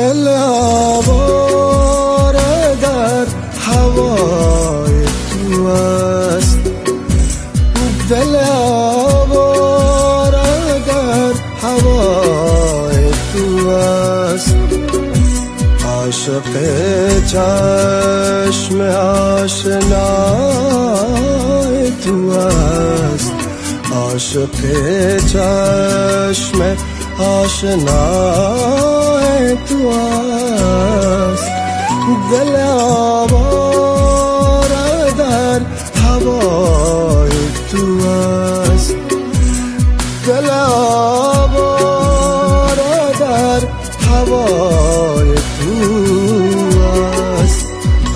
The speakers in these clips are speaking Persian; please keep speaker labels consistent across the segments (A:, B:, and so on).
A: دل آواره در هوای تو است. دل آواره در هوای تو است. عاشق چشم آشنای تو است. عاشق چشم آشنای تو است دل آواره در هوای تو است. دل آواره در هوای تو است.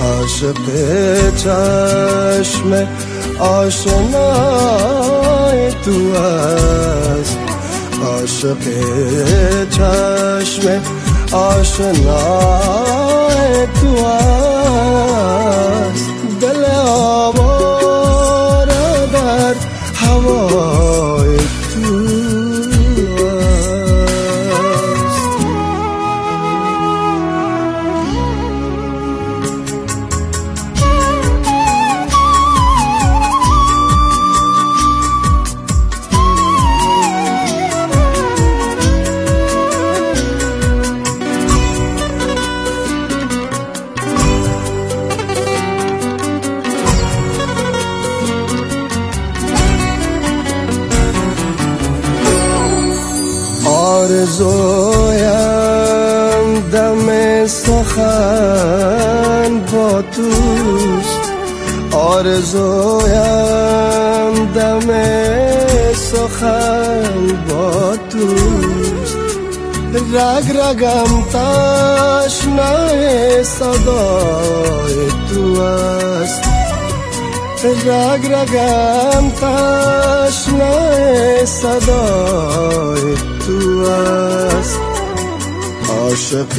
A: عاشق چشم آشنای تو است. عاشق چشم آشنای تو است آرزویم دم سخن با توست آرزویم دم سخن با توست رگ رگم تشنه صدای تو است. رگ رگم تشنه صدای تو است. عاشق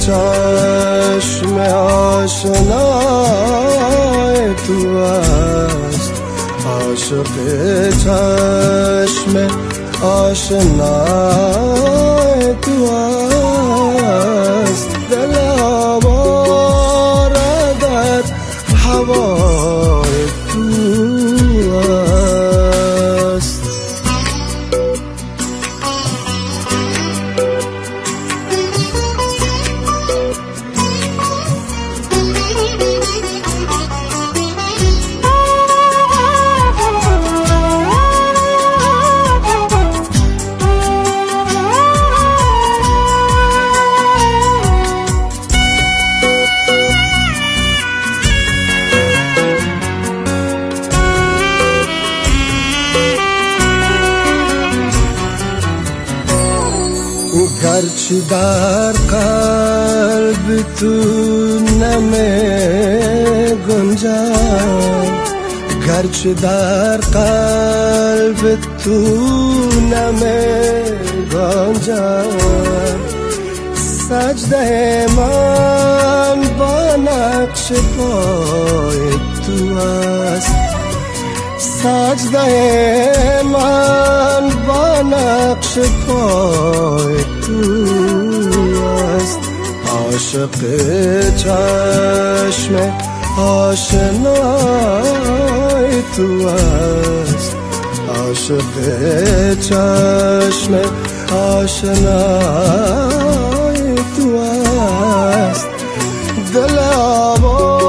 A: چشم آشنای تو است. عاشق چشم آشنای تو است. دل آواره در هوای Ugarçidar kalbütüneme gonca Garçidar kalbütüneme gonca Sacde man banakş poet tu hast Sacde man نقش پای تو است. عاشق چشم آشنای تو است. عاشق چشم آشنای تو است. دل آباد